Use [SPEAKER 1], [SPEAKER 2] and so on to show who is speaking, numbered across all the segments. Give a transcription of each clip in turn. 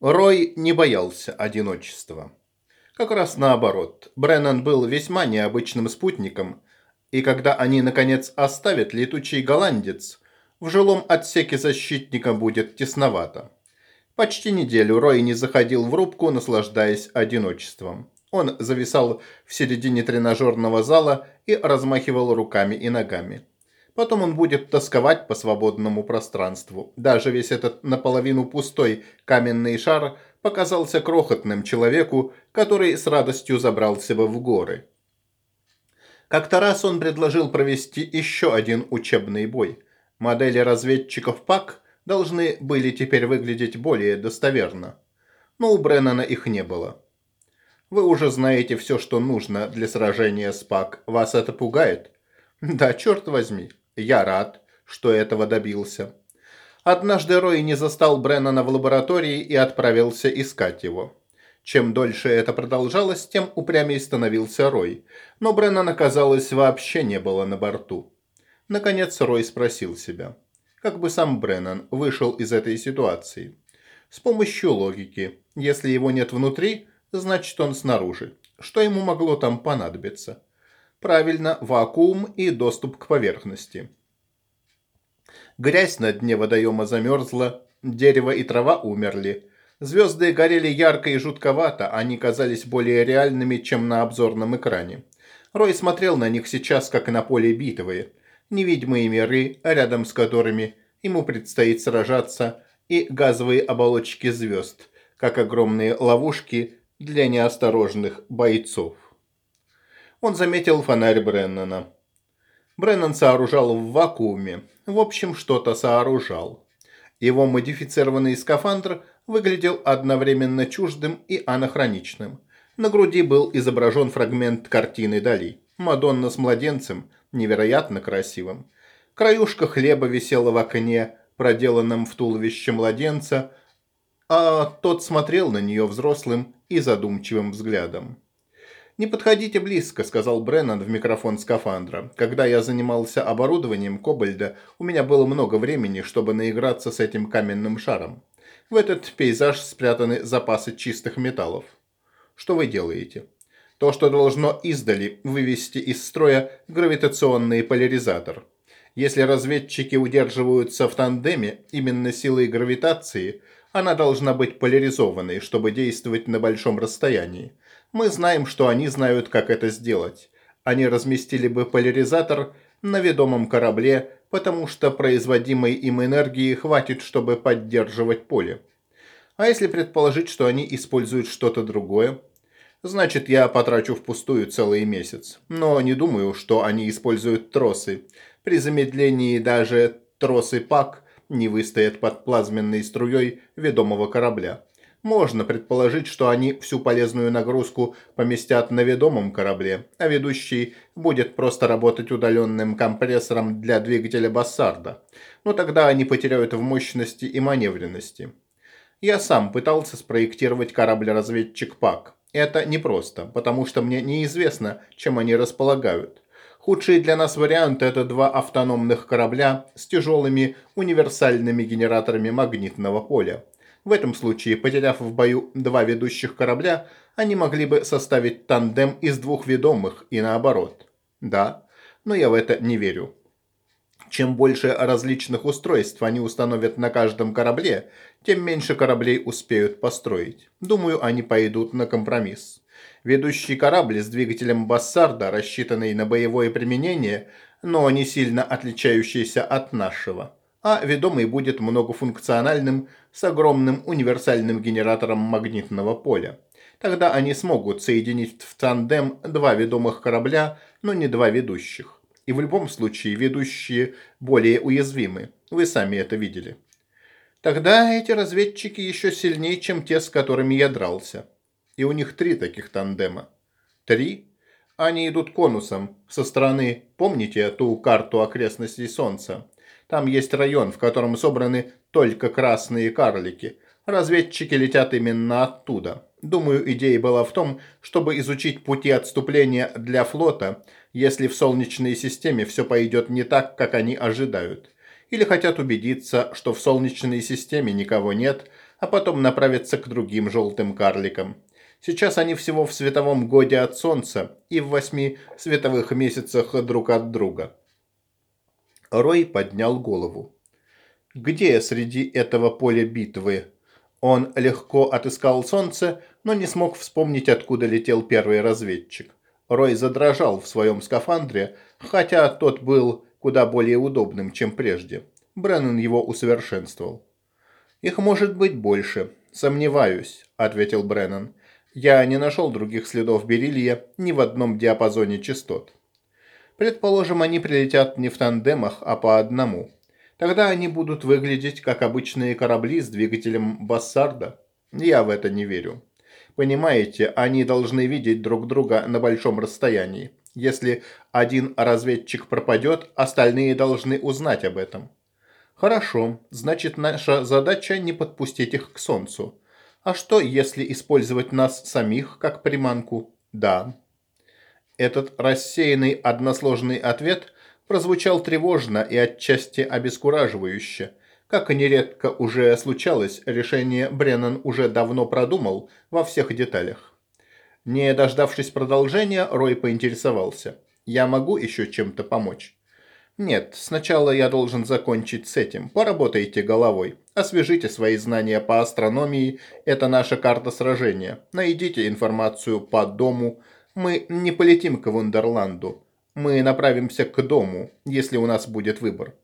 [SPEAKER 1] Рой не боялся одиночества. Как раз наоборот, Бреннан был весьма необычным спутником, и когда они, наконец, оставят летучий голландец, в жилом отсеке защитника будет тесновато. Почти неделю Рой не заходил в рубку, наслаждаясь одиночеством. Он зависал в середине тренажерного зала и размахивал руками и ногами. Потом он будет тосковать по свободному пространству. Даже весь этот наполовину пустой каменный шар показался крохотным человеку, который с радостью забрался бы в горы. Как-то раз он предложил провести еще один учебный бой. Модели разведчиков ПАК должны были теперь выглядеть более достоверно. Но у Бреннана их не было. Вы уже знаете все, что нужно для сражения с ПАК. Вас это пугает? Да, черт возьми. Я рад, что этого добился. Однажды Рой не застал Бреннана в лаборатории и отправился искать его. Чем дольше это продолжалось, тем упрямее становился Рой. Но Бреннана, казалось, вообще не было на борту. Наконец Рой спросил себя, как бы сам Бреннан вышел из этой ситуации. С помощью логики. Если его нет внутри, значит он снаружи. Что ему могло там понадобиться? Правильно, вакуум и доступ к поверхности. Грязь на дне водоема замерзла, дерево и трава умерли. Звезды горели ярко и жутковато, они казались более реальными, чем на обзорном экране. Рой смотрел на них сейчас, как на поле битвы. Невидимые миры, рядом с которыми ему предстоит сражаться, и газовые оболочки звезд, как огромные ловушки для неосторожных бойцов. Он заметил фонарь Бреннана. Бреннан сооружал в вакууме. В общем, что-то сооружал. Его модифицированный скафандр выглядел одновременно чуждым и анахроничным. На груди был изображен фрагмент картины Дали. Мадонна с младенцем, невероятно красивым. Краюшка хлеба висела в окне, проделанном в туловище младенца, а тот смотрел на нее взрослым и задумчивым взглядом. «Не подходите близко», – сказал Бреннан в микрофон скафандра. «Когда я занимался оборудованием Кобальда, у меня было много времени, чтобы наиграться с этим каменным шаром. В этот пейзаж спрятаны запасы чистых металлов. Что вы делаете?» То, что должно издали вывести из строя гравитационный поляризатор. Если разведчики удерживаются в тандеме именно силой гравитации, она должна быть поляризованной, чтобы действовать на большом расстоянии. Мы знаем, что они знают, как это сделать. Они разместили бы поляризатор на ведомом корабле, потому что производимой им энергии хватит, чтобы поддерживать поле. А если предположить, что они используют что-то другое? Значит, я потрачу впустую целый месяц. Но не думаю, что они используют тросы. При замедлении даже тросы ПАК не выстоят под плазменной струей ведомого корабля. Можно предположить, что они всю полезную нагрузку поместят на ведомом корабле, а ведущий будет просто работать удаленным компрессором для двигателя Бассарда. Но тогда они потеряют в мощности и маневренности. Я сам пытался спроектировать корабль-разведчик ПАК. Это непросто, потому что мне неизвестно, чем они располагают. Худший для нас вариант – это два автономных корабля с тяжелыми универсальными генераторами магнитного поля. В этом случае, потеряв в бою два ведущих корабля, они могли бы составить тандем из двух ведомых и наоборот. Да, но я в это не верю. Чем больше различных устройств они установят на каждом корабле, тем меньше кораблей успеют построить. Думаю, они пойдут на компромисс. Ведущий корабль с двигателем Бассарда, рассчитанный на боевое применение, но не сильно отличающийся от нашего. А ведомый будет многофункциональным с огромным универсальным генератором магнитного поля. Тогда они смогут соединить в тандем два ведомых корабля, но не два ведущих. И в любом случае ведущие более уязвимы. Вы сами это видели. Тогда эти разведчики еще сильнее, чем те, с которыми я дрался и у них три таких тандема. Три? Они идут конусом со стороны, помните ту карту окрестностей Солнца? Там есть район, в котором собраны только красные карлики. Разведчики летят именно оттуда. Думаю, идея была в том, чтобы изучить пути отступления для флота, если в Солнечной системе все пойдет не так, как они ожидают. Или хотят убедиться, что в Солнечной системе никого нет, а потом направиться к другим желтым карликам. Сейчас они всего в световом годе от Солнца и в восьми световых месяцах друг от друга. Рой поднял голову. Где среди этого поля битвы? Он легко отыскал Солнце, но не смог вспомнить, откуда летел первый разведчик. Рой задрожал в своем скафандре, хотя тот был куда более удобным, чем прежде. Бреннан его усовершенствовал. «Их может быть больше. Сомневаюсь», – ответил Бреннан. «Я не нашел других следов бериллия ни в одном диапазоне частот». Предположим, они прилетят не в тандемах, а по одному. Тогда они будут выглядеть как обычные корабли с двигателем Бассарда. Я в это не верю. Понимаете, они должны видеть друг друга на большом расстоянии. Если один разведчик пропадет, остальные должны узнать об этом. Хорошо, значит наша задача не подпустить их к Солнцу. А что, если использовать нас самих как приманку? Да. Этот рассеянный односложный ответ прозвучал тревожно и отчасти обескураживающе. Как и нередко уже случалось, решение Бреннан уже давно продумал во всех деталях. Не дождавшись продолжения, Рой поинтересовался. «Я могу еще чем-то помочь?» Нет, сначала я должен закончить с этим. Поработайте головой. Освежите свои знания по астрономии. Это наша карта сражения. Найдите информацию по дому. Мы не полетим к Вундерланду. Мы направимся к дому, если у нас будет выбор.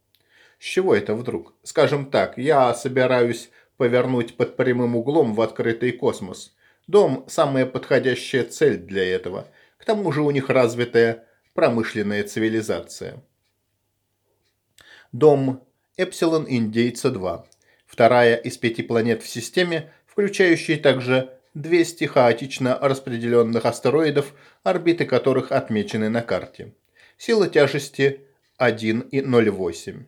[SPEAKER 1] С чего это вдруг? Скажем так, я собираюсь повернуть под прямым углом в открытый космос. Дом – самая подходящая цель для этого. К тому же у них развитая промышленная цивилизация. Дом Эпсилон Индейца 2. Вторая из пяти планет в системе, включающая также 200 хаотично распределенных астероидов, орбиты которых отмечены на карте. Сила тяжести 1,08.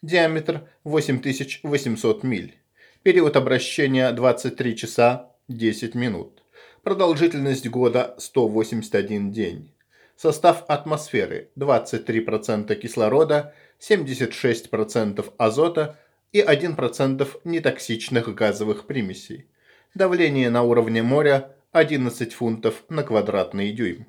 [SPEAKER 1] Диаметр 8800 миль. Период обращения 23 часа 10 минут. Продолжительность года 181 день. Состав атмосферы 23% кислорода, 76% азота и 1% нетоксичных газовых примесей. Давление на уровне моря 11 фунтов на квадратный дюйм.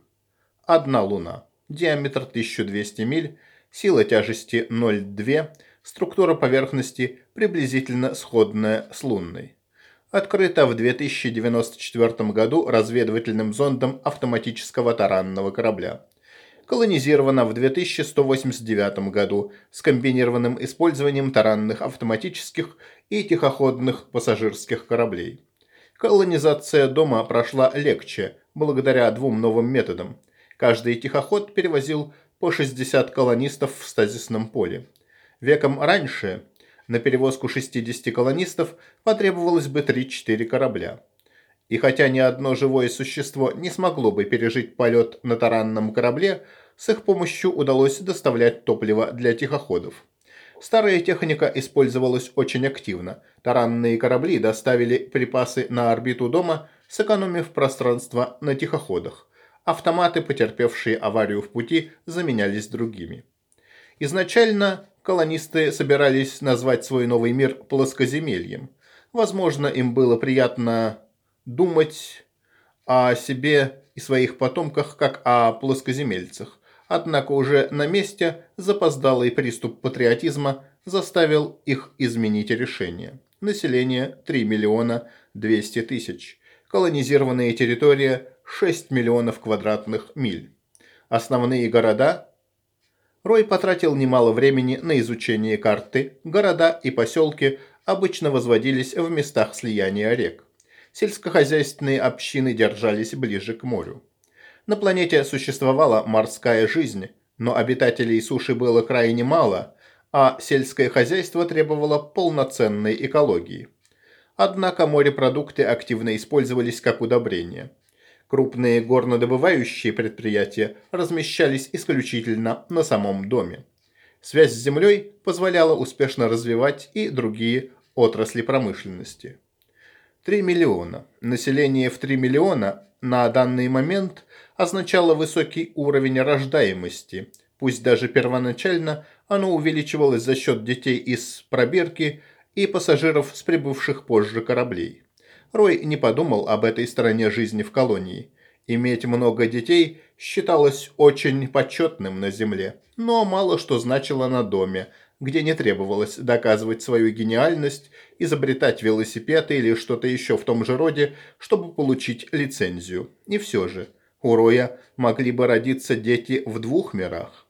[SPEAKER 1] Одна луна. Диаметр 1200 миль, сила тяжести 0,2, структура поверхности приблизительно сходная с лунной. Открыта в 2094 году разведывательным зондом автоматического таранного корабля колонизирована в 2189 году с комбинированным использованием таранных автоматических и тихоходных пассажирских кораблей. Колонизация дома прошла легче, благодаря двум новым методам. Каждый тихоход перевозил по 60 колонистов в стазисном поле. Веком раньше на перевозку 60 колонистов потребовалось бы 3-4 корабля. И хотя ни одно живое существо не смогло бы пережить полет на таранном корабле, с их помощью удалось доставлять топливо для тихоходов. Старая техника использовалась очень активно. Таранные корабли доставили припасы на орбиту дома, сэкономив пространство на тихоходах. Автоматы, потерпевшие аварию в пути, заменялись другими. Изначально колонисты собирались назвать свой новый мир плоскоземельем. Возможно, им было приятно думать о себе и своих потомках как о плоскоземельцах. Однако уже на месте запоздалый приступ патриотизма заставил их изменить решение. Население 3 миллиона 200 тысяч. Колонизированная территория 6 миллионов квадратных миль. Основные города Рой потратил немало времени на изучение карты. Города и поселки обычно возводились в местах слияния рек сельскохозяйственные общины держались ближе к морю. На планете существовала морская жизнь, но обитателей суши было крайне мало, а сельское хозяйство требовало полноценной экологии. Однако морепродукты активно использовались как удобрение. Крупные горнодобывающие предприятия размещались исключительно на самом доме. Связь с землей позволяла успешно развивать и другие отрасли промышленности. 3 миллиона. Население в 3 миллиона на данный момент означало высокий уровень рождаемости. Пусть даже первоначально оно увеличивалось за счет детей из пробирки и пассажиров с прибывших позже кораблей. Рой не подумал об этой стороне жизни в колонии. Иметь много детей считалось очень почетным на Земле, но мало что значило на доме, где не требовалось доказывать свою гениальность, изобретать велосипеды или что-то еще в том же роде, чтобы получить лицензию. И все же, у Роя могли бы родиться дети в двух мирах.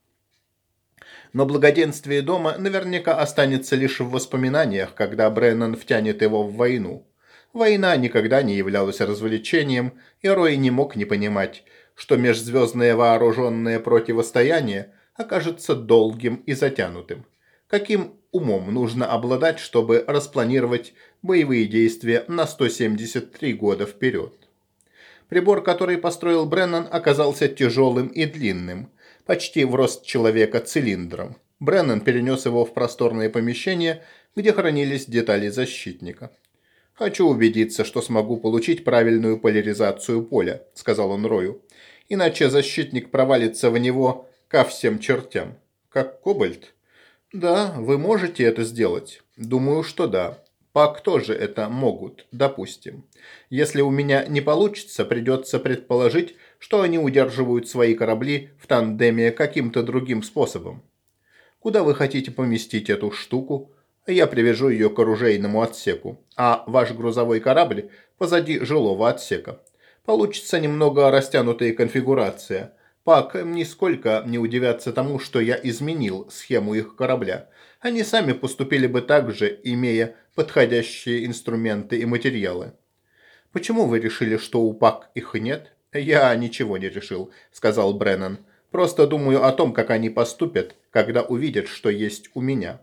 [SPEAKER 1] Но благоденствие дома наверняка останется лишь в воспоминаниях, когда Бреннан втянет его в войну. Война никогда не являлась развлечением, и Рой не мог не понимать, что межзвездное вооруженное противостояние окажется долгим и затянутым. Каким умом нужно обладать, чтобы распланировать боевые действия на 173 года вперед? Прибор, который построил Бреннан, оказался тяжелым и длинным, почти в рост человека цилиндром. Бреннан перенес его в просторное помещение, где хранились детали защитника. «Хочу убедиться, что смогу получить правильную поляризацию поля», – сказал он Рою. «Иначе защитник провалится в него ко всем чертям». «Как кобальт?» «Да, вы можете это сделать?» «Думаю, что да. Пак тоже это могут, допустим. Если у меня не получится, придется предположить, что они удерживают свои корабли в тандеме каким-то другим способом. Куда вы хотите поместить эту штуку?» Я привяжу ее к оружейному отсеку, а ваш грузовой корабль позади жилого отсека. Получится немного растянутая конфигурация. Пак нисколько не удивятся тому, что я изменил схему их корабля. Они сами поступили бы так же, имея подходящие инструменты и материалы. Почему вы решили, что у Пак их нет? Я ничего не решил, сказал Бреннан. Просто думаю о том, как они поступят, когда увидят, что есть у меня.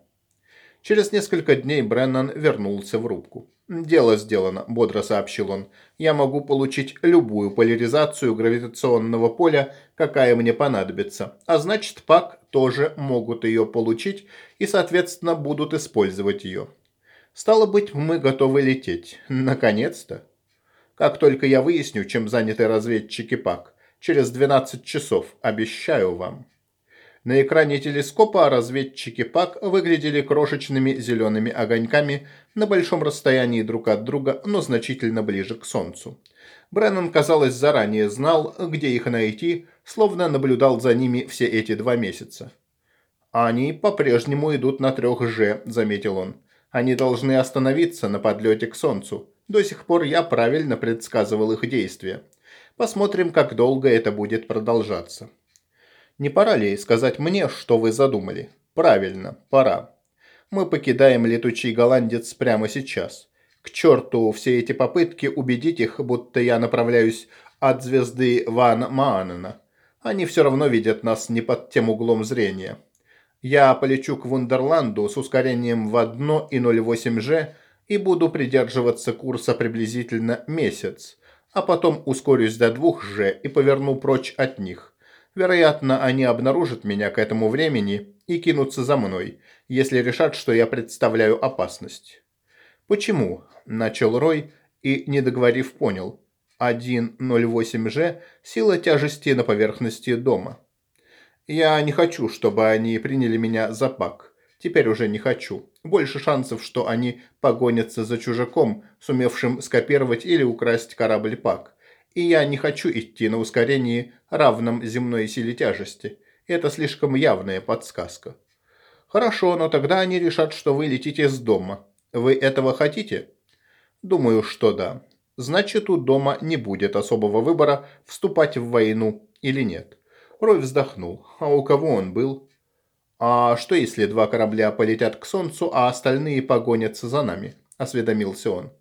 [SPEAKER 1] Через несколько дней Бреннан вернулся в рубку. «Дело сделано», – бодро сообщил он. «Я могу получить любую поляризацию гравитационного поля, какая мне понадобится. А значит, ПАК тоже могут ее получить и, соответственно, будут использовать ее. Стало быть, мы готовы лететь. Наконец-то. Как только я выясню, чем заняты разведчики ПАК. Через 12 часов, обещаю вам». На экране телескопа разведчики ПАК выглядели крошечными зелеными огоньками на большом расстоянии друг от друга, но значительно ближе к Солнцу. Бреннан, казалось, заранее знал, где их найти, словно наблюдал за ними все эти два месяца. «Они по-прежнему идут на трех Ж», – заметил он. «Они должны остановиться на подлете к Солнцу. До сих пор я правильно предсказывал их действия. Посмотрим, как долго это будет продолжаться». Не пора ли сказать мне, что вы задумали? Правильно, пора. Мы покидаем летучий голландец прямо сейчас. К черту все эти попытки убедить их, будто я направляюсь от звезды Ван Маанена. Они все равно видят нас не под тем углом зрения. Я полечу к Вундерланду с ускорением в 1,08 G и буду придерживаться курса приблизительно месяц, а потом ускорюсь до 2 G и поверну прочь от них. Вероятно, они обнаружат меня к этому времени и кинутся за мной, если решат, что я представляю опасность. «Почему?» – начал Рой и, не договорив, понял. 1.08G – сила тяжести на поверхности дома. Я не хочу, чтобы они приняли меня за пак. Теперь уже не хочу. Больше шансов, что они погонятся за чужаком, сумевшим скопировать или украсть корабль пак и я не хочу идти на ускорении, равном земной силе тяжести. Это слишком явная подсказка. Хорошо, но тогда они решат, что вы летите с дома. Вы этого хотите? Думаю, что да. Значит, у дома не будет особого выбора, вступать в войну или нет. Рой вздохнул. А у кого он был? А что если два корабля полетят к Солнцу, а остальные погонятся за нами? Осведомился он.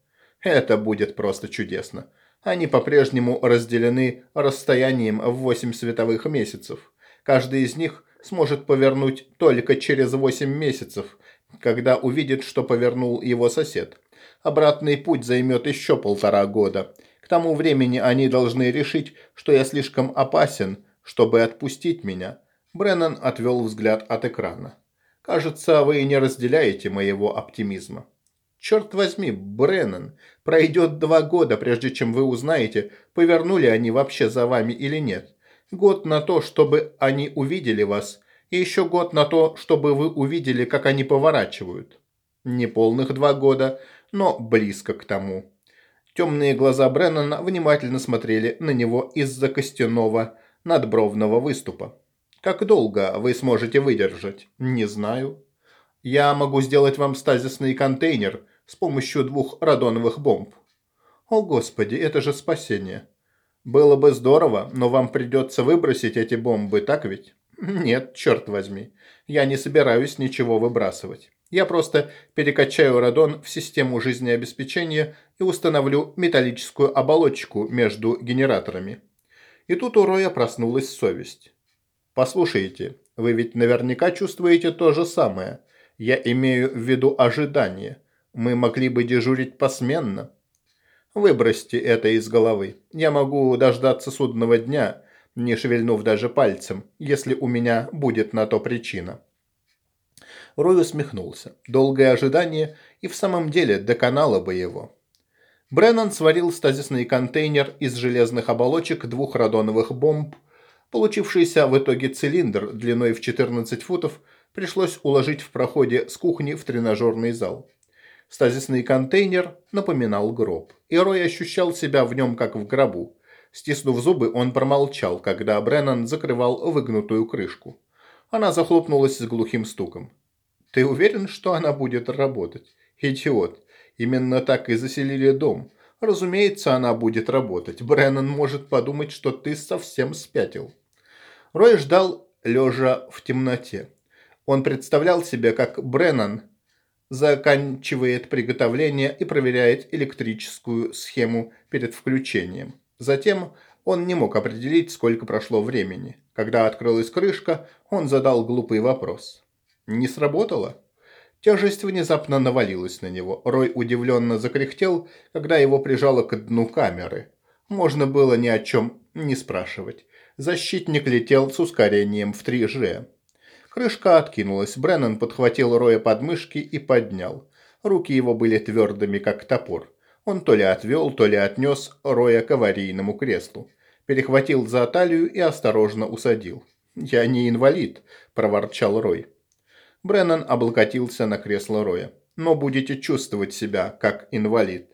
[SPEAKER 1] Это будет просто чудесно. Они по-прежнему разделены расстоянием в 8 световых месяцев. Каждый из них сможет повернуть только через 8 месяцев, когда увидит, что повернул его сосед. Обратный путь займет еще полтора года. К тому времени они должны решить, что я слишком опасен, чтобы отпустить меня. Бреннан отвел взгляд от экрана. «Кажется, вы не разделяете моего оптимизма». Черт возьми, Бреннан, пройдет два года, прежде чем вы узнаете, повернули они вообще за вами или нет. Год на то, чтобы они увидели вас, и еще год на то, чтобы вы увидели, как они поворачивают. Не полных два года, но близко к тому. Темные глаза Бреннана внимательно смотрели на него из-за костяного надбровного выступа. «Как долго вы сможете выдержать?» «Не знаю». «Я могу сделать вам стазисный контейнер с помощью двух радоновых бомб». «О, Господи, это же спасение!» «Было бы здорово, но вам придется выбросить эти бомбы, так ведь?» «Нет, черт возьми. Я не собираюсь ничего выбрасывать. Я просто перекачаю радон в систему жизнеобеспечения и установлю металлическую оболочку между генераторами». И тут у Роя проснулась совесть. «Послушайте, вы ведь наверняка чувствуете то же самое. Я имею в виду ожидание. Мы могли бы дежурить посменно». Выбросьте это из головы. Я могу дождаться судного дня, не шевельнув даже пальцем, если у меня будет на то причина. Рой усмехнулся. Долгое ожидание и в самом деле доконало бы его. Бреннан сварил стазисный контейнер из железных оболочек двух радоновых бомб. Получившийся в итоге цилиндр длиной в 14 футов пришлось уложить в проходе с кухни в тренажерный зал. Стазисный контейнер напоминал гроб, и Рой ощущал себя в нем как в гробу. Стиснув зубы, он промолчал, когда Бреннан закрывал выгнутую крышку. Она захлопнулась с глухим стуком. «Ты уверен, что она будет работать? Идиот. Именно так и заселили дом. Разумеется, она будет работать. Бреннан может подумать, что ты совсем спятил». Рой ждал, лежа в темноте. Он представлял себе, как Бреннан заканчивает приготовление и проверяет электрическую схему перед включением. Затем он не мог определить, сколько прошло времени. Когда открылась крышка, он задал глупый вопрос. «Не сработало?» Тяжесть внезапно навалилась на него. Рой удивленно закряхтел, когда его прижало к дну камеры. Можно было ни о чем не спрашивать. Защитник летел с ускорением в 3G. Крышка откинулась. Бреннан подхватил Роя под мышки и поднял. Руки его были твердыми, как топор. Он то ли отвел, то ли отнес Роя к аварийному креслу. Перехватил за талию и осторожно усадил. «Я не инвалид», – проворчал Рой. Бреннан облокотился на кресло Роя. «Но будете чувствовать себя, как инвалид».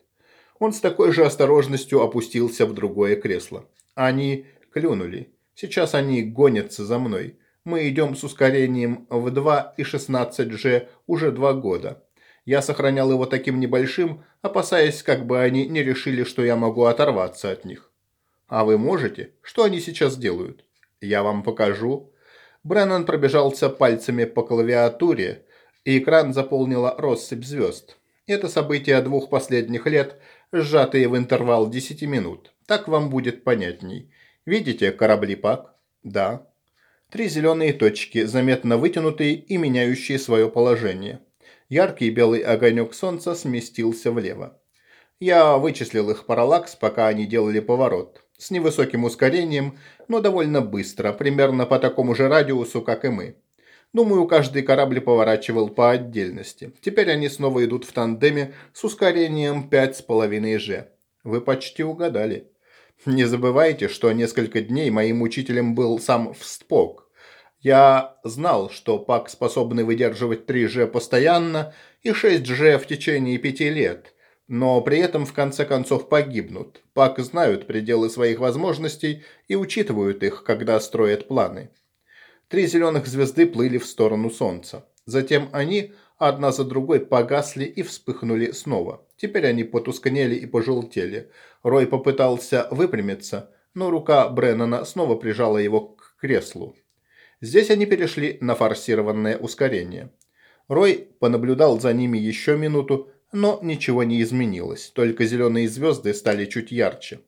[SPEAKER 1] Он с такой же осторожностью опустился в другое кресло. Они клюнули. Сейчас они гонятся за мной. Мы идем с ускорением в 2 и 16G уже два года. Я сохранял его таким небольшим, опасаясь, как бы они не решили, что я могу оторваться от них. А вы можете? Что они сейчас делают? Я вам покажу. Бреннан пробежался пальцами по клавиатуре, и экран заполнила россыпь звезд. Это события двух последних лет, сжатые в интервал 10 минут. Так вам будет понятней. Видите корабли ПАК? Да. Три зеленые точки, заметно вытянутые и меняющие свое положение. Яркий белый огонек солнца сместился влево. Я вычислил их параллакс, пока они делали поворот. С невысоким ускорением, но довольно быстро, примерно по такому же радиусу, как и мы. Думаю, каждый корабль поворачивал по отдельности. Теперь они снова идут в тандеме с ускорением 5,5 G. Вы почти угадали. Не забывайте, что несколько дней моим учителем был сам Вспок. Я знал, что ПАК способны выдерживать 3G постоянно и 6G в течение пяти лет, но при этом в конце концов погибнут. ПАК знают пределы своих возможностей и учитывают их, когда строят планы. Три зеленых звезды плыли в сторону Солнца. Затем они одна за другой погасли и вспыхнули снова. Теперь они потускнели и пожелтели. Рой попытался выпрямиться, но рука Бреннана снова прижала его к креслу. Здесь они перешли на форсированное ускорение. Рой понаблюдал за ними еще минуту, но ничего не изменилось, только зеленые звезды стали чуть ярче.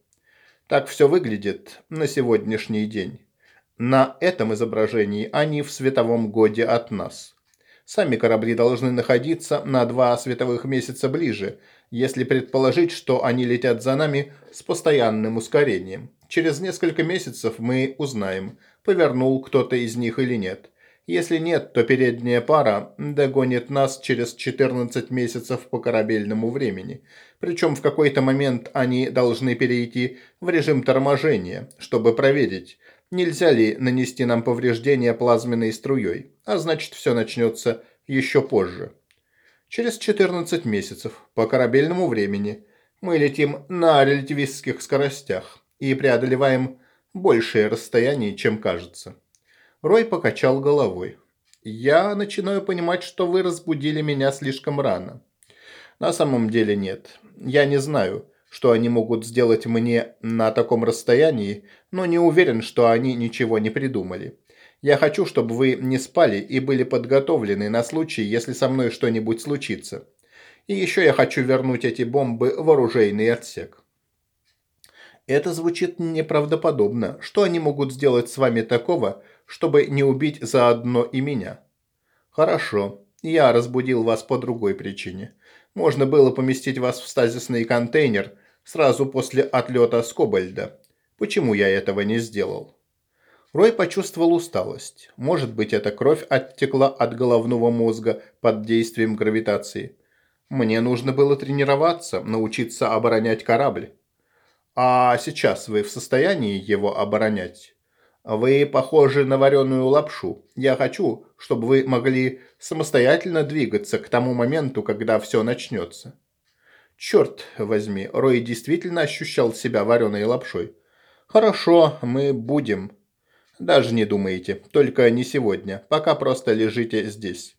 [SPEAKER 1] Так все выглядит на сегодняшний день. На этом изображении они в световом годе от нас. Сами корабли должны находиться на два световых месяца ближе, если предположить, что они летят за нами с постоянным ускорением. Через несколько месяцев мы узнаем, повернул кто-то из них или нет. Если нет, то передняя пара догонит нас через 14 месяцев по корабельному времени. Причем в какой-то момент они должны перейти в режим торможения, чтобы проверить, нельзя ли нанести нам повреждения плазменной струей, а значит все начнется еще позже. Через 14 месяцев по корабельному времени мы летим на релятивистских скоростях и преодолеваем большее расстояние, чем кажется. Рой покачал головой. Я начинаю понимать, что вы разбудили меня слишком рано. На самом деле нет. Я не знаю, что они могут сделать мне на таком расстоянии, но не уверен, что они ничего не придумали. Я хочу, чтобы вы не спали и были подготовлены на случай, если со мной что-нибудь случится. И еще я хочу вернуть эти бомбы в оружейный отсек. Это звучит неправдоподобно. Что они могут сделать с вами такого, чтобы не убить заодно и меня? Хорошо. Я разбудил вас по другой причине. Можно было поместить вас в стазисный контейнер сразу после отлета с Кобальда. Почему я этого не сделал? Рой почувствовал усталость. Может быть, эта кровь оттекла от головного мозга под действием гравитации. Мне нужно было тренироваться, научиться оборонять корабль. А сейчас вы в состоянии его оборонять? Вы похожи на вареную лапшу. Я хочу, чтобы вы могли самостоятельно двигаться к тому моменту, когда все начнется. Черт возьми, Рой действительно ощущал себя вареной лапшой. Хорошо, мы будем. Даже не думайте, только не сегодня, пока просто лежите здесь.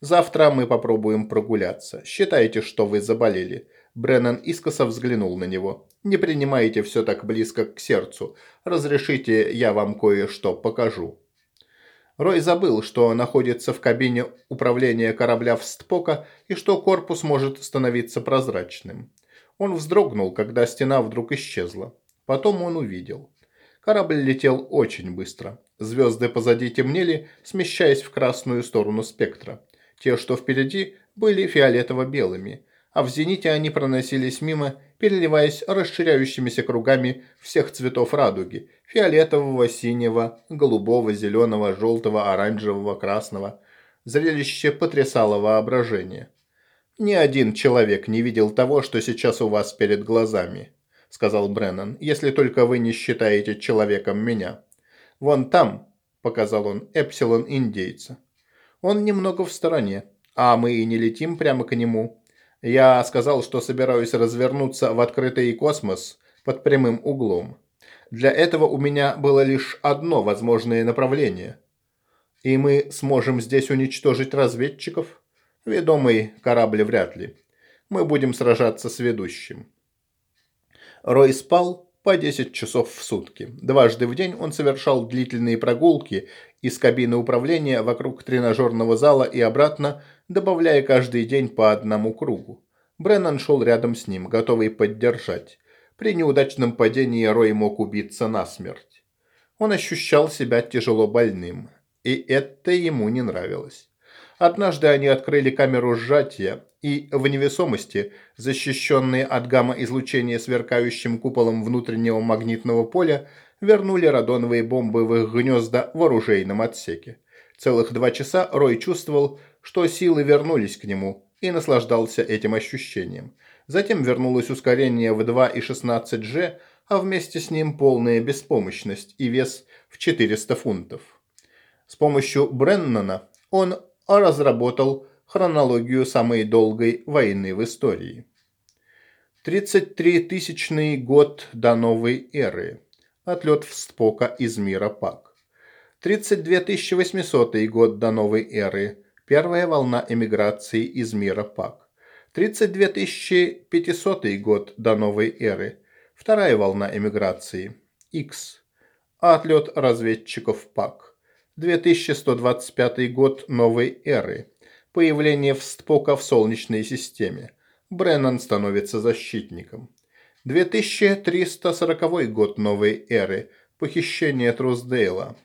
[SPEAKER 1] Завтра мы попробуем прогуляться. Считайте, что вы заболели. Бреннан искоса взглянул на него. «Не принимайте все так близко к сердцу. Разрешите, я вам кое-что покажу». Рой забыл, что находится в кабине управления корабля Встпока и что корпус может становиться прозрачным. Он вздрогнул, когда стена вдруг исчезла. Потом он увидел. Корабль летел очень быстро. Звезды позади темнели, смещаясь в красную сторону спектра. Те, что впереди, были фиолетово-белыми, а в зените они проносились мимо, переливаясь расширяющимися кругами всех цветов радуги – фиолетового, синего, голубого, зеленого, желтого, оранжевого, красного. Зрелище потрясало воображение. «Ни один человек не видел того, что сейчас у вас перед глазами», – сказал Бреннан, – «если только вы не считаете человеком меня. Вон там», – показал он, – «эпсилон индейца». Он немного в стороне, а мы и не летим прямо к нему. Я сказал, что собираюсь развернуться в открытый космос под прямым углом. Для этого у меня было лишь одно возможное направление. И мы сможем здесь уничтожить разведчиков? Ведомый корабль вряд ли. Мы будем сражаться с ведущим. Рой спал, по 10 часов в сутки. Дважды в день он совершал длительные прогулки из кабины управления вокруг тренажерного зала и обратно, добавляя каждый день по одному кругу. Бреннан шел рядом с ним, готовый поддержать. При неудачном падении Рой мог убиться насмерть. Он ощущал себя тяжело больным, и это ему не нравилось. Однажды они открыли камеру сжатия, и в невесомости, защищенные от гамма-излучения сверкающим куполом внутреннего магнитного поля, вернули радоновые бомбы в их гнезда в оружейном отсеке. Целых два часа Рой чувствовал, что силы вернулись к нему, и наслаждался этим ощущением. Затем вернулось ускорение в 2,16G, а вместе с ним полная беспомощность и вес в 400 фунтов. С помощью Бреннана он разработал хронологию самой долгой войны в истории. 33-тысячный год до новой эры. Отлет в Спока из мира Пак. 32 800 год до новой эры. Первая волна эмиграции из мира Пак. 32 500 год до новой эры. Вторая волна эмиграции. X. Отлет разведчиков Пак. 2125 год новой эры. Появление Встпока в Солнечной системе. Бреннан становится защитником. 2340 год новой эры. Похищение Трусдейла.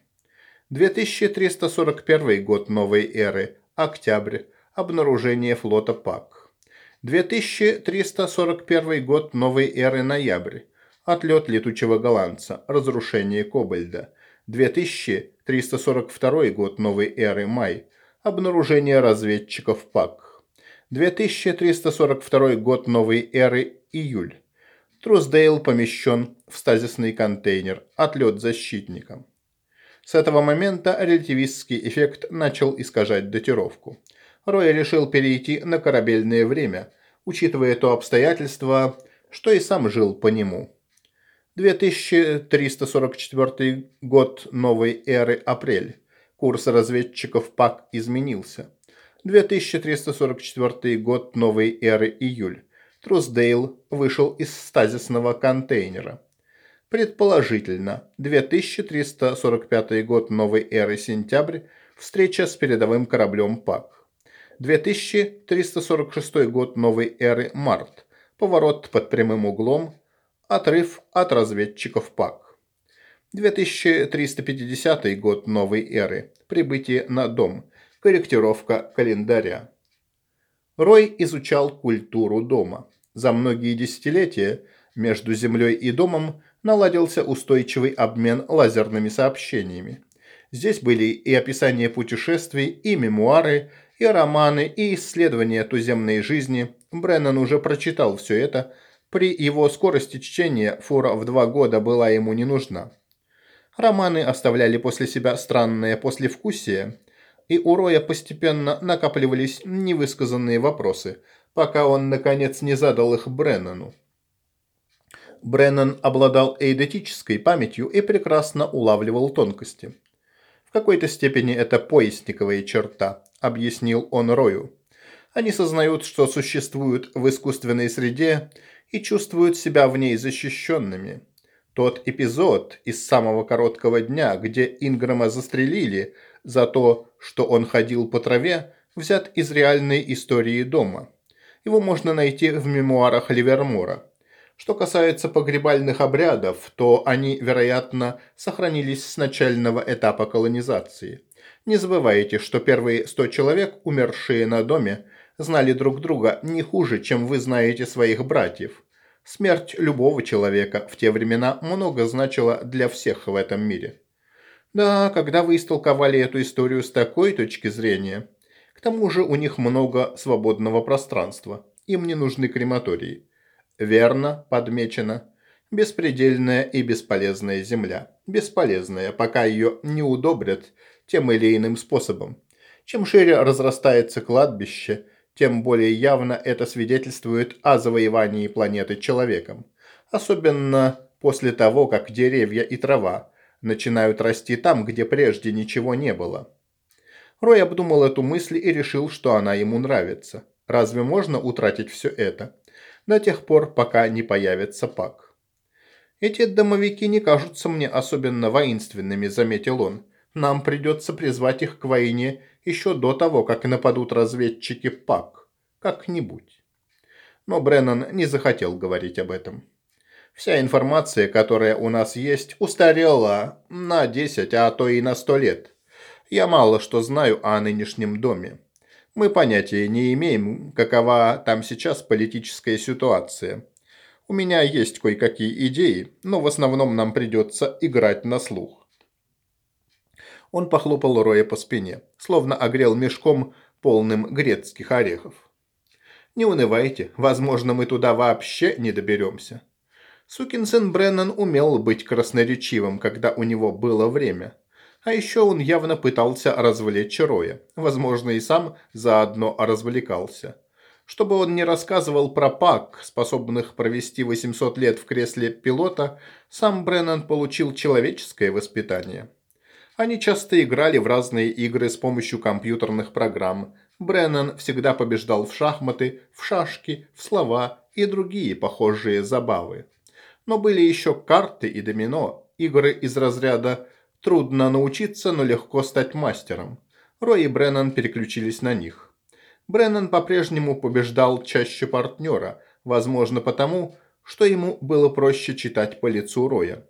[SPEAKER 1] 2341 год новой эры. Октябрь. Обнаружение флота ПАК. 2341 год новой эры. Ноябрь. Отлет летучего голландца. Разрушение Кобальда. 2342 год новой эры май. Обнаружение разведчиков ПАК. 2342 год новой эры июль. Трусдейл помещен в стазисный контейнер. Отлет защитником. С этого момента релятивистский эффект начал искажать датировку. Рой решил перейти на корабельное время, учитывая то обстоятельство, что и сам жил по нему. 2344 год новой эры апрель. Курс разведчиков ПАК изменился. 2344 год новой эры июль. Трусдейл вышел из стазисного контейнера. Предположительно, 2345 год новой эры сентябрь. Встреча с передовым кораблем ПАК. 2346 год новой эры март. Поворот под прямым углом. Отрыв от разведчиков ПАК. 2350 год новой эры. Прибытие на дом. Корректировка календаря. Рой изучал культуру дома. За многие десятилетия между Землей и домом наладился устойчивый обмен лазерными сообщениями. Здесь были и описания путешествий, и мемуары, и романы, и исследования туземной жизни. Бреннан уже прочитал все это. При его скорости чтения фора в два года была ему не нужна. Романы оставляли после себя странное послевкусие, и у Роя постепенно накапливались невысказанные вопросы, пока он, наконец, не задал их Бреннану. Бреннан обладал эйдетической памятью и прекрасно улавливал тонкости. В какой-то степени это поясниковая черта, объяснил он Рою. Они сознают, что существуют в искусственной среде и чувствуют себя в ней защищенными. Тот эпизод из самого короткого дня, где Инграма застрелили за то, что он ходил по траве, взят из реальной истории дома. Его можно найти в мемуарах Ливермора. Что касается погребальных обрядов, то они, вероятно, сохранились с начального этапа колонизации. Не забывайте, что первые 100 человек, умершие на доме, знали друг друга не хуже, чем вы знаете своих братьев. Смерть любого человека в те времена много значила для всех в этом мире. Да, когда вы истолковали эту историю с такой точки зрения. К тому же у них много свободного пространства. Им не нужны крематории. Верно подмечено. Беспредельная и бесполезная земля. Бесполезная, пока ее не удобрят тем или иным способом. Чем шире разрастается кладбище, тем более явно это свидетельствует о завоевании планеты человеком. Особенно после того, как деревья и трава начинают расти там, где прежде ничего не было. Рой обдумал эту мысль и решил, что она ему нравится. Разве можно утратить все это? До тех пор, пока не появится Пак. «Эти домовики не кажутся мне особенно воинственными», – заметил он. «Нам придется призвать их к войне еще до того, как нападут разведчики ПАК. Как-нибудь». Но Бреннан не захотел говорить об этом. Вся информация, которая у нас есть, устарела на 10, а то и на 100 лет. Я мало что знаю о нынешнем доме. Мы понятия не имеем, какова там сейчас политическая ситуация. У меня есть кое-какие идеи, но в основном нам придется играть на слух. Он похлопал Роя по спине, словно огрел мешком, полным грецких орехов. «Не унывайте, возможно, мы туда вообще не доберемся. Сукин сын Бреннан умел быть красноречивым, когда у него было время. А еще он явно пытался развлечь Роя. Возможно, и сам заодно развлекался. Чтобы он не рассказывал про ПАК, способных провести 800 лет в кресле пилота, сам Бреннан получил человеческое воспитание. Они часто играли в разные игры с помощью компьютерных программ. Бреннан всегда побеждал в шахматы, в шашки, в слова и другие похожие забавы. Но были еще карты и домино, игры из разряда «трудно научиться, но легко стать мастером». Рой и Бреннан переключились на них. Бреннан по-прежнему побеждал чаще партнера, возможно потому, что ему было проще читать по лицу Роя.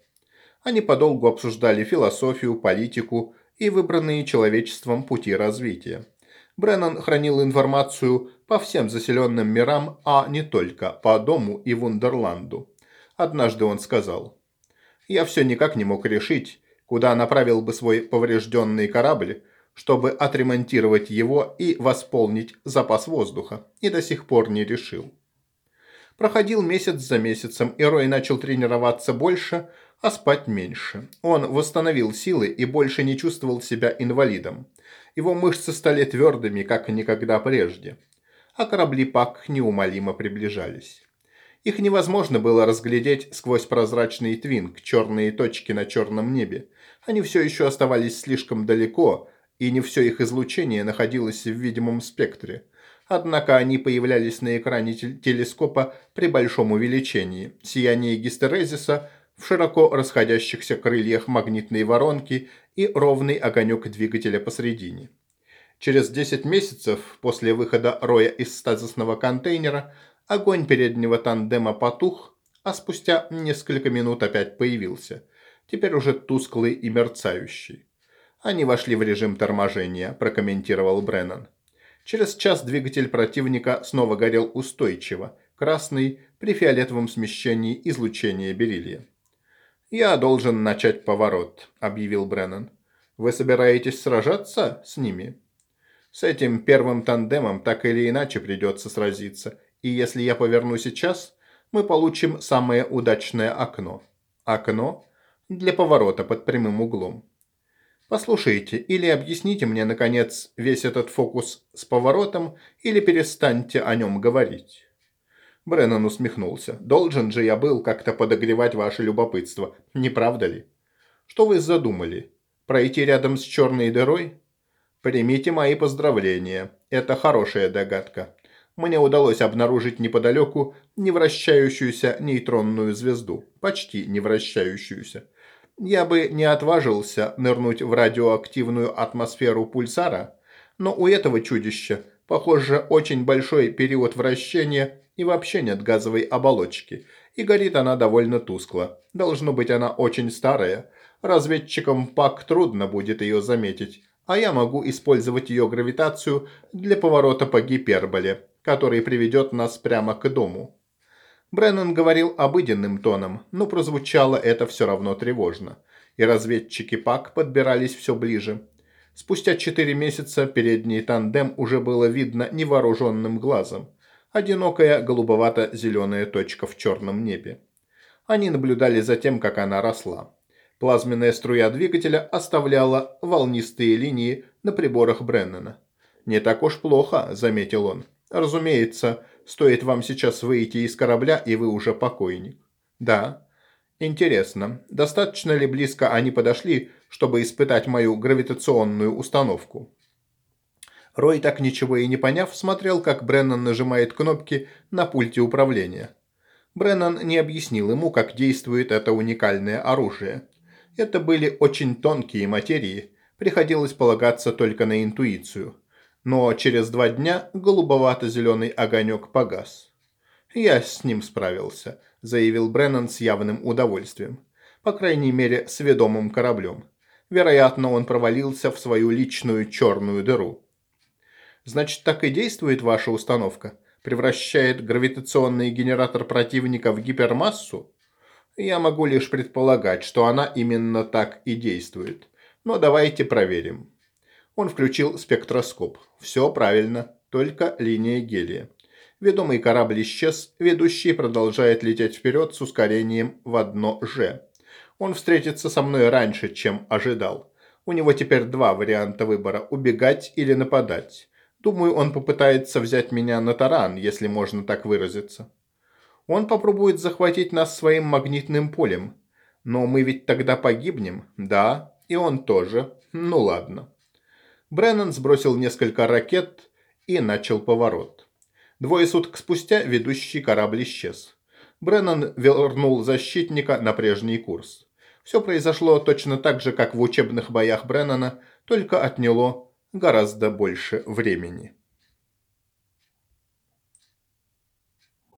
[SPEAKER 1] Они подолгу обсуждали философию, политику и выбранные человечеством пути развития. Бреннан хранил информацию по всем заселенным мирам, а не только по Дому и Вундерланду. Однажды он сказал, «Я все никак не мог решить, куда направил бы свой поврежденный корабль, чтобы отремонтировать его и восполнить запас воздуха, и до сих пор не решил». Проходил месяц за месяцем, и Рой начал тренироваться больше, а спать меньше. Он восстановил силы и больше не чувствовал себя инвалидом. Его мышцы стали твердыми, как никогда прежде. А корабли Пак неумолимо приближались. Их невозможно было разглядеть сквозь прозрачный твинг, черные точки на черном небе. Они все еще оставались слишком далеко, и не все их излучение находилось в видимом спектре. Однако они появлялись на экране телескопа при большом увеличении. Сияние гистерезиса в широко расходящихся крыльях магнитной воронки и ровный огонек двигателя посредине. Через 10 месяцев после выхода Роя из стазисного контейнера огонь переднего тандема потух, а спустя несколько минут опять появился, теперь уже тусклый и мерцающий. Они вошли в режим торможения, прокомментировал Бреннан. Через час двигатель противника снова горел устойчиво, красный, при фиолетовом смещении излучения бериллия. «Я должен начать поворот», – объявил Бреннан. «Вы собираетесь сражаться с ними?» «С этим первым тандемом так или иначе придется сразиться, и если я поверну сейчас, мы получим самое удачное окно. Окно для поворота под прямым углом. Послушайте, или объясните мне, наконец, весь этот фокус с поворотом, или перестаньте о нем говорить». Бреннан усмехнулся. «Должен же я был как-то подогревать ваше любопытство, не правда ли? Что вы задумали? Пройти рядом с черной дырой? Примите мои поздравления. Это хорошая догадка. Мне удалось обнаружить неподалеку невращающуюся нейтронную звезду. Почти невращающуюся. Я бы не отважился нырнуть в радиоактивную атмосферу пульсара, но у этого чудища, похоже, очень большой период вращения – и вообще нет газовой оболочки, и горит она довольно тускло. Должно быть, она очень старая. Разведчикам ПАК трудно будет ее заметить, а я могу использовать ее гравитацию для поворота по гиперболе, который приведет нас прямо к дому. Бреннан говорил обыденным тоном, но прозвучало это все равно тревожно, и разведчики ПАК подбирались все ближе. Спустя четыре месяца передний тандем уже было видно невооруженным глазом одинокая голубовато-зеленая точка в черном небе. Они наблюдали за тем, как она росла. Плазменная струя двигателя оставляла волнистые линии на приборах Бреннана. «Не так уж плохо», – заметил он. «Разумеется, стоит вам сейчас выйти из корабля, и вы уже покойник». «Да». «Интересно, достаточно ли близко они подошли, чтобы испытать мою гравитационную установку?» Рой, так ничего и не поняв, смотрел, как Бреннан нажимает кнопки на пульте управления. Бреннан не объяснил ему, как действует это уникальное оружие. Это были очень тонкие материи, приходилось полагаться только на интуицию. Но через два дня голубовато-зеленый огонек погас. «Я с ним справился», – заявил Бреннан с явным удовольствием. По крайней мере, с ведомым кораблем. Вероятно, он провалился в свою личную черную дыру. Значит, так и действует ваша установка? Превращает гравитационный генератор противника в гипермассу? Я могу лишь предполагать, что она именно так и действует. Но давайте проверим. Он включил спектроскоп. Все правильно, только линия гелия. Ведомый корабль исчез, ведущий продолжает лететь вперед с ускорением в одно «Ж». Он встретится со мной раньше, чем ожидал. У него теперь два варианта выбора – убегать или нападать. Думаю, он попытается взять меня на таран, если можно так выразиться. Он попробует захватить нас своим магнитным полем. Но мы ведь тогда погибнем. Да, и он тоже. Ну ладно. Бреннан сбросил несколько ракет и начал поворот. Двое суток спустя ведущий корабль исчез. Бреннан вернул защитника на прежний курс. Все произошло точно так же, как в учебных боях Бреннана, только отняло гораздо больше времени.